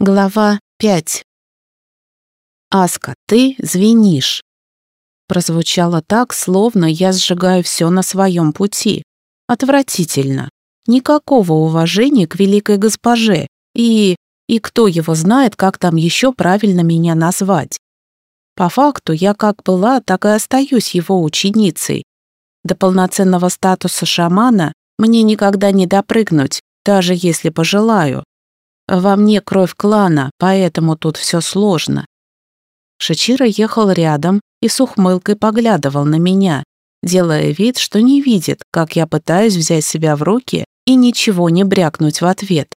Глава 5 «Аска, ты звенишь!» Прозвучало так, словно я сжигаю все на своем пути. Отвратительно. Никакого уважения к великой госпоже. И... и кто его знает, как там еще правильно меня назвать. По факту я как была, так и остаюсь его ученицей. До полноценного статуса шамана мне никогда не допрыгнуть, даже если пожелаю. Во мне кровь клана, поэтому тут все сложно. Шичиро ехал рядом и с ухмылкой поглядывал на меня, делая вид, что не видит, как я пытаюсь взять себя в руки и ничего не брякнуть в ответ.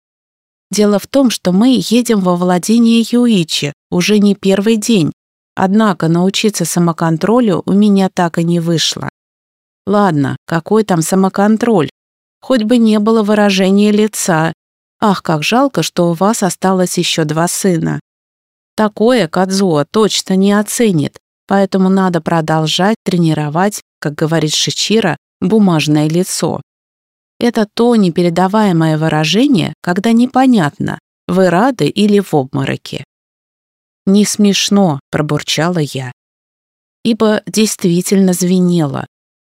Дело в том, что мы едем во владение Юичи уже не первый день, однако научиться самоконтролю у меня так и не вышло. Ладно, какой там самоконтроль? Хоть бы не было выражения лица Ах, как жалко, что у вас осталось еще два сына. Такое Кадзуо точно не оценит, поэтому надо продолжать тренировать, как говорит Шичира, бумажное лицо. Это то непередаваемое выражение, когда непонятно, вы рады или в обмороке. «Не смешно», — пробурчала я. Ибо действительно звенело,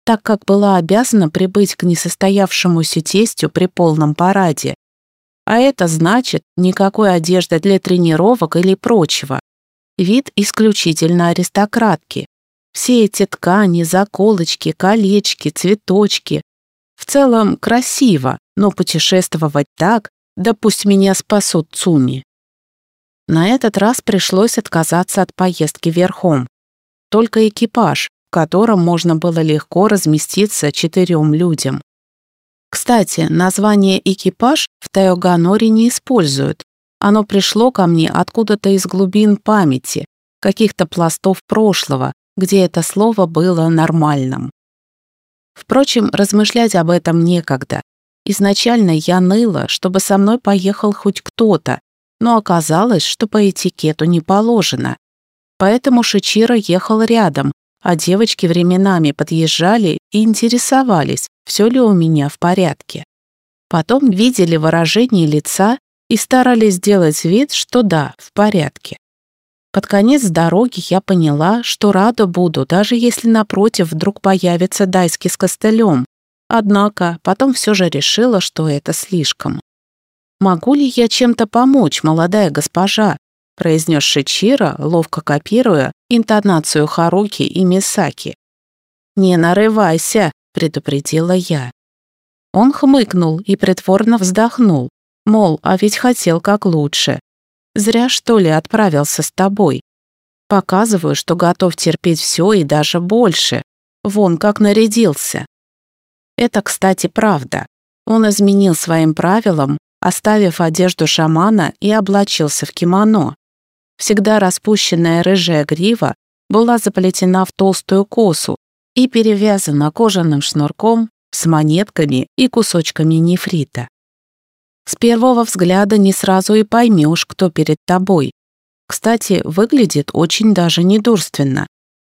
так как была обязана прибыть к несостоявшемуся тестю при полном параде, а это значит никакой одежды для тренировок или прочего. Вид исключительно аристократки. Все эти ткани, заколочки, колечки, цветочки. В целом красиво, но путешествовать так, да пусть меня спасут Цуми. На этот раз пришлось отказаться от поездки верхом. Только экипаж, в котором можно было легко разместиться четырем людям. Кстати, название «экипаж» в Тайоганоре не используют. Оно пришло ко мне откуда-то из глубин памяти, каких-то пластов прошлого, где это слово было нормальным. Впрочем, размышлять об этом некогда. Изначально я ныла, чтобы со мной поехал хоть кто-то, но оказалось, что по этикету не положено. Поэтому Шичиро ехал рядом, а девочки временами подъезжали и интересовались, все ли у меня в порядке. Потом видели выражение лица и старались сделать вид, что да, в порядке. Под конец дороги я поняла, что рада буду, даже если напротив вдруг появится Дайски с костылем. Однако потом все же решила, что это слишком. «Могу ли я чем-то помочь, молодая госпожа?» произнес Шичира, ловко копируя интонацию Харуки и Мисаки. «Не нарывайся», — предупредила я. Он хмыкнул и притворно вздохнул, мол, а ведь хотел как лучше. Зря, что ли, отправился с тобой. Показываю, что готов терпеть все и даже больше. Вон как нарядился. Это, кстати, правда. Он изменил своим правилам, оставив одежду шамана и облачился в кимоно. Всегда распущенная рыжая грива была заплетена в толстую косу и перевязана кожаным шнурком с монетками и кусочками нефрита. С первого взгляда не сразу и поймешь, кто перед тобой. Кстати, выглядит очень даже недурственно.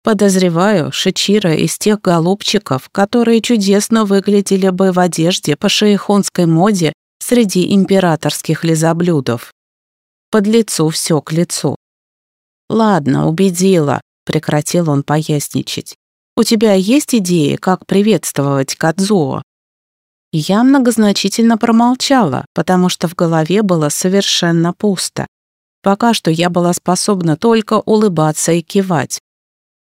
Подозреваю, Шичира из тех голубчиков, которые чудесно выглядели бы в одежде по шейхонской моде среди императорских лизоблюдов. Под лицу все к лицу. «Ладно, убедила», — прекратил он поясничать. «У тебя есть идеи, как приветствовать Кадзуо?» Я многозначительно промолчала, потому что в голове было совершенно пусто. Пока что я была способна только улыбаться и кивать.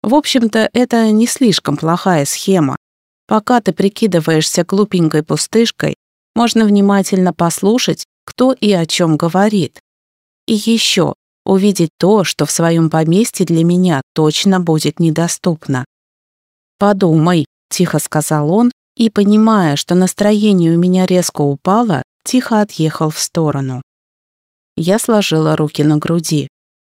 В общем-то, это не слишком плохая схема. Пока ты прикидываешься глупенькой пустышкой, можно внимательно послушать, кто и о чем говорит. И еще, увидеть то, что в своем поместье для меня точно будет недоступно. «Подумай», — тихо сказал он, и, понимая, что настроение у меня резко упало, тихо отъехал в сторону. Я сложила руки на груди.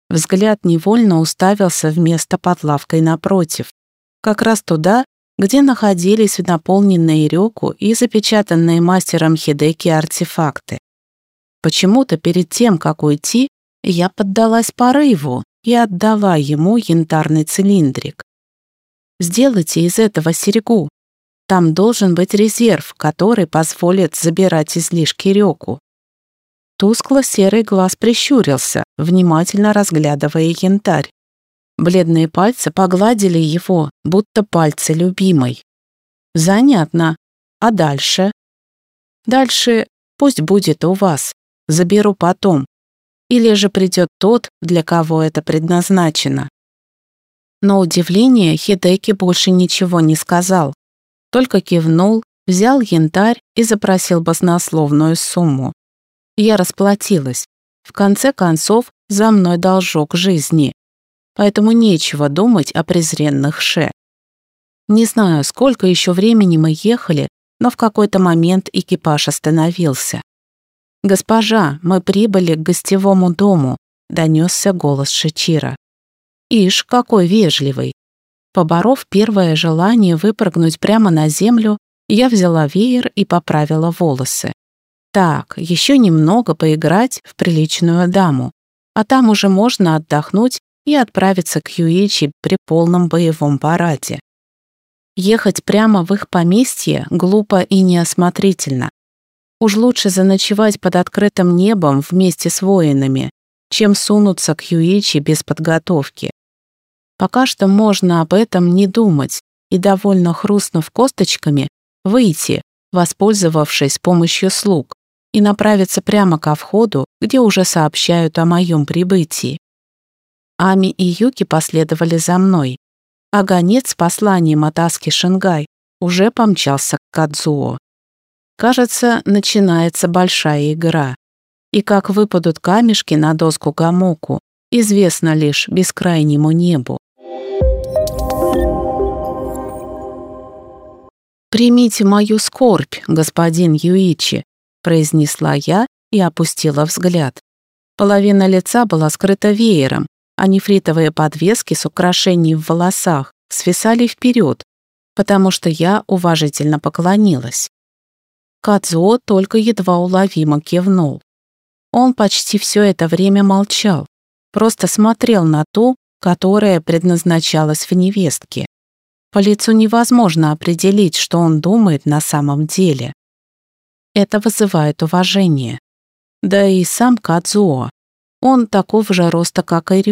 Взгляд невольно уставился в место под лавкой напротив, как раз туда, где находились наполненные реку и запечатанные мастером Хидеки артефакты. Почему-то перед тем, как уйти, я поддалась порыву и отдала ему янтарный цилиндрик. Сделайте из этого серьгу. Там должен быть резерв, который позволит забирать излишки реку. Тускло-серый глаз прищурился, внимательно разглядывая янтарь. Бледные пальцы погладили его, будто пальцы любимой. Занятно. А дальше? Дальше пусть будет у вас. Заберу потом. Или же придет тот, для кого это предназначено. Но удивление Хидеки больше ничего не сказал. Только кивнул, взял янтарь и запросил баснословную сумму. Я расплатилась. В конце концов, за мной должок жизни поэтому нечего думать о презренных ше. Не знаю, сколько еще времени мы ехали, но в какой-то момент экипаж остановился. «Госпожа, мы прибыли к гостевому дому», — донесся голос Шичира. «Ишь, какой вежливый!» Поборов первое желание выпрыгнуть прямо на землю, я взяла веер и поправила волосы. Так, еще немного поиграть в приличную даму, а там уже можно отдохнуть и отправиться к Юичи при полном боевом параде. Ехать прямо в их поместье глупо и неосмотрительно. Уж лучше заночевать под открытым небом вместе с воинами, чем сунуться к Юичи без подготовки. Пока что можно об этом не думать и, довольно хрустнув косточками, выйти, воспользовавшись помощью слуг, и направиться прямо ко входу, где уже сообщают о моем прибытии. Ами и Юки последовали за мной, а гонец с посланием от Аски Шингай уже помчался к Кадзуо. Кажется, начинается большая игра. И как выпадут камешки на доску Гамоку, известно лишь бескрайнему небу. «Примите мою скорбь, господин Юичи», произнесла я и опустила взгляд. Половина лица была скрыта веером, а нефритовые подвески с украшением в волосах свисали вперед, потому что я уважительно поклонилась. Кадзуо только едва уловимо кивнул. Он почти все это время молчал, просто смотрел на ту, которая предназначалась в невестке. По лицу невозможно определить, что он думает на самом деле. Это вызывает уважение. Да и сам Кадзуо он такого же роста, как и.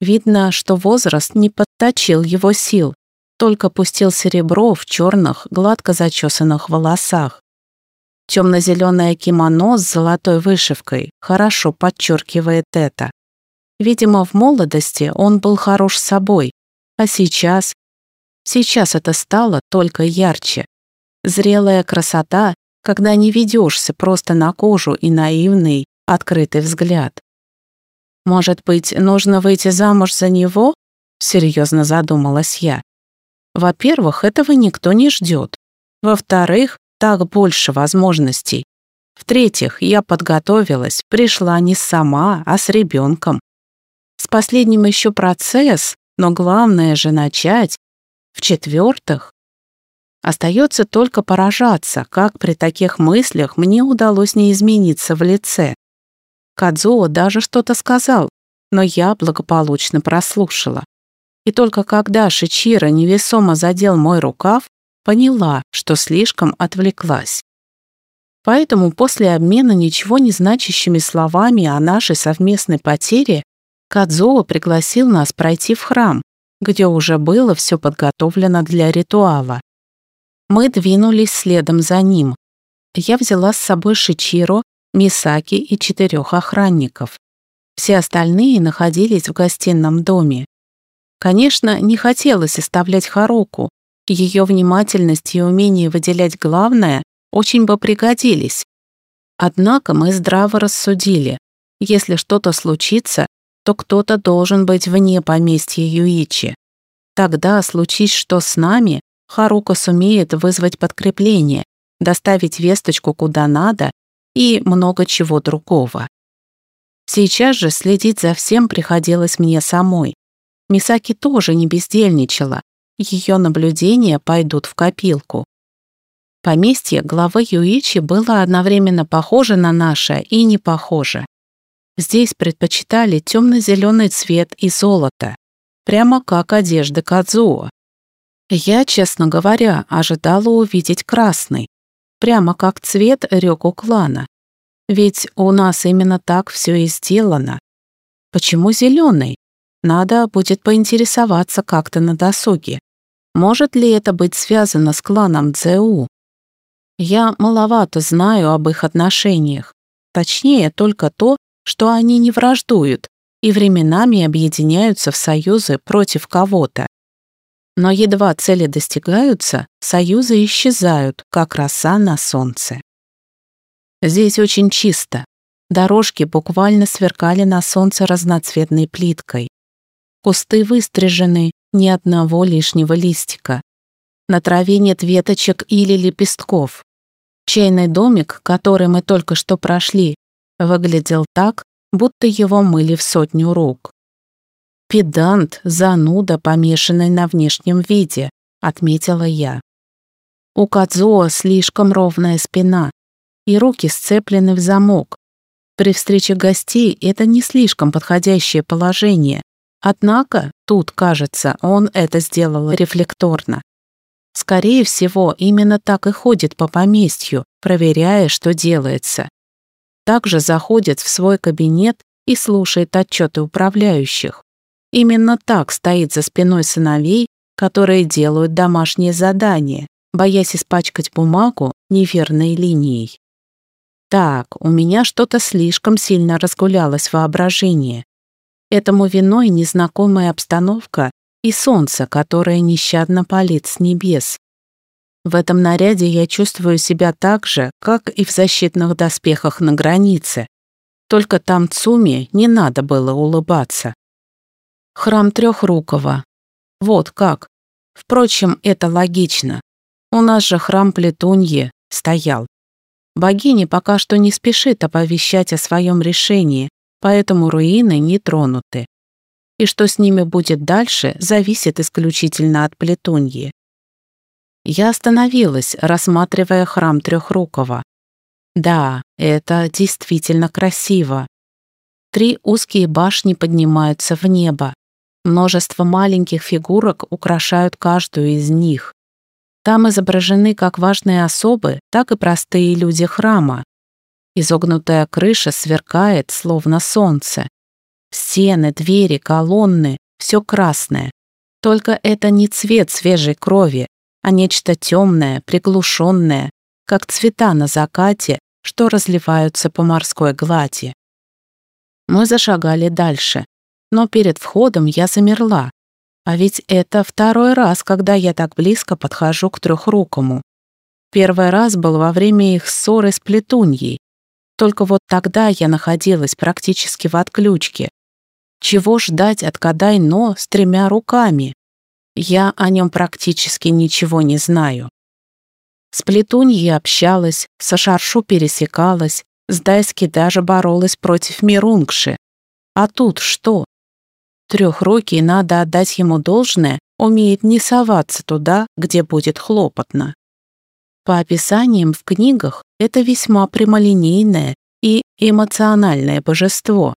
Видно, что возраст не подточил его сил, только пустил серебро в черных, гладко зачесанных волосах. Темно-зеленое кимоно с золотой вышивкой хорошо подчеркивает это. Видимо, в молодости он был хорош собой, а сейчас... Сейчас это стало только ярче. Зрелая красота, когда не ведешься просто на кожу и наивный, открытый взгляд. Может быть, нужно выйти замуж за него? Серьезно задумалась я. Во-первых, этого никто не ждет. Во-вторых, так больше возможностей. В-третьих, я подготовилась, пришла не сама, а с ребенком. С последним еще процесс, но главное же начать. В-четвертых, остается только поражаться, как при таких мыслях мне удалось не измениться в лице. Кадзуо даже что-то сказал, но я благополучно прослушала. И только когда Шичира невесомо задел мой рукав, поняла, что слишком отвлеклась. Поэтому после обмена ничего не значащими словами о нашей совместной потере Кадзуо пригласил нас пройти в храм, где уже было все подготовлено для ритуала. Мы двинулись следом за ним. Я взяла с собой Шичиро Мисаки и четырех охранников. Все остальные находились в гостином доме. Конечно, не хотелось оставлять Харуку. Ее внимательность и умение выделять главное очень бы пригодились. Однако мы здраво рассудили, если что-то случится, то кто-то должен быть вне поместья Юичи. Тогда, случись что с нами, Харука сумеет вызвать подкрепление, доставить весточку куда надо и много чего другого. Сейчас же следить за всем приходилось мне самой. Мисаки тоже не бездельничала, ее наблюдения пойдут в копилку. Поместье главы Юичи было одновременно похоже на наше и не похоже. Здесь предпочитали темно-зеленый цвет и золото, прямо как одежда Кадзуо. Я, честно говоря, ожидала увидеть красный, прямо как цвет Рёку клана. Ведь у нас именно так все и сделано. Почему зеленый? Надо будет поинтересоваться как-то на досуге. Может ли это быть связано с кланом Цзэу? Я маловато знаю об их отношениях. Точнее, только то, что они не враждуют и временами объединяются в союзы против кого-то. Но едва цели достигаются, союзы исчезают, как роса на солнце. Здесь очень чисто. Дорожки буквально сверкали на солнце разноцветной плиткой. Кусты выстрижены, ни одного лишнего листика. На траве нет веточек или лепестков. Чайный домик, который мы только что прошли, выглядел так, будто его мыли в сотню рук. «Педант, зануда, помешанный на внешнем виде», — отметила я. У Кадзуо слишком ровная спина, и руки сцеплены в замок. При встрече гостей это не слишком подходящее положение, однако тут, кажется, он это сделал рефлекторно. Скорее всего, именно так и ходит по поместью, проверяя, что делается. Также заходит в свой кабинет и слушает отчеты управляющих. Именно так стоит за спиной сыновей, которые делают домашние задания, боясь испачкать бумагу неверной линией. Так, у меня что-то слишком сильно разгулялось воображение. Этому виной незнакомая обстановка и солнце, которое нещадно палит с небес. В этом наряде я чувствую себя так же, как и в защитных доспехах на границе. Только там Цуми не надо было улыбаться. Храм Трехрукова. Вот как. Впрочем, это логично. У нас же храм Плетуньи стоял. Богиня пока что не спешит оповещать о своем решении, поэтому руины не тронуты и что с ними будет дальше, зависит исключительно от Плетуньи. Я остановилась, рассматривая храм Трехрукова. Да, это действительно красиво. Три узкие башни поднимаются в небо. Множество маленьких фигурок украшают каждую из них. Там изображены как важные особы, так и простые люди храма. Изогнутая крыша сверкает, словно солнце. Стены, двери, колонны — все красное. Только это не цвет свежей крови, а нечто темное, приглушенное, как цвета на закате, что разливаются по морской глади. Мы зашагали дальше, но перед входом я замерла. А ведь это второй раз, когда я так близко подхожу к трехрукому. Первый раз был во время их ссоры с Плетуньей. Только вот тогда я находилась практически в отключке, чего ждать от Кадай-Но с тремя руками? Я о нем практически ничего не знаю. С Плетуньей общалась, со Шаршу пересекалась, с Дайски даже боролась против Мирунгши. А тут что? Трехрукий, надо отдать ему должное, умеет не соваться туда, где будет хлопотно. По описаниям в книгах это весьма прямолинейное и эмоциональное божество.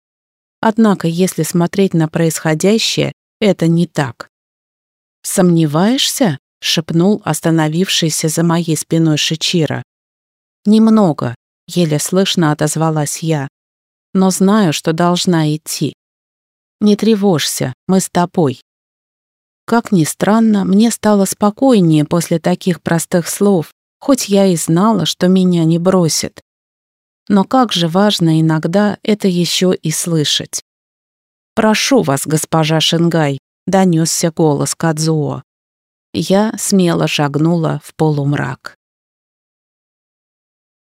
Однако, если смотреть на происходящее, это не так. «Сомневаешься?» — шепнул остановившийся за моей спиной Шичира. «Немного», — еле слышно отозвалась я, «но знаю, что должна идти. Не тревожься, мы с тобой». Как ни странно, мне стало спокойнее после таких простых слов, хоть я и знала, что меня не бросит. Но как же важно иногда это еще и слышать. «Прошу вас, госпожа Шингай», — донесся голос Кадзуо. Я смело шагнула в полумрак.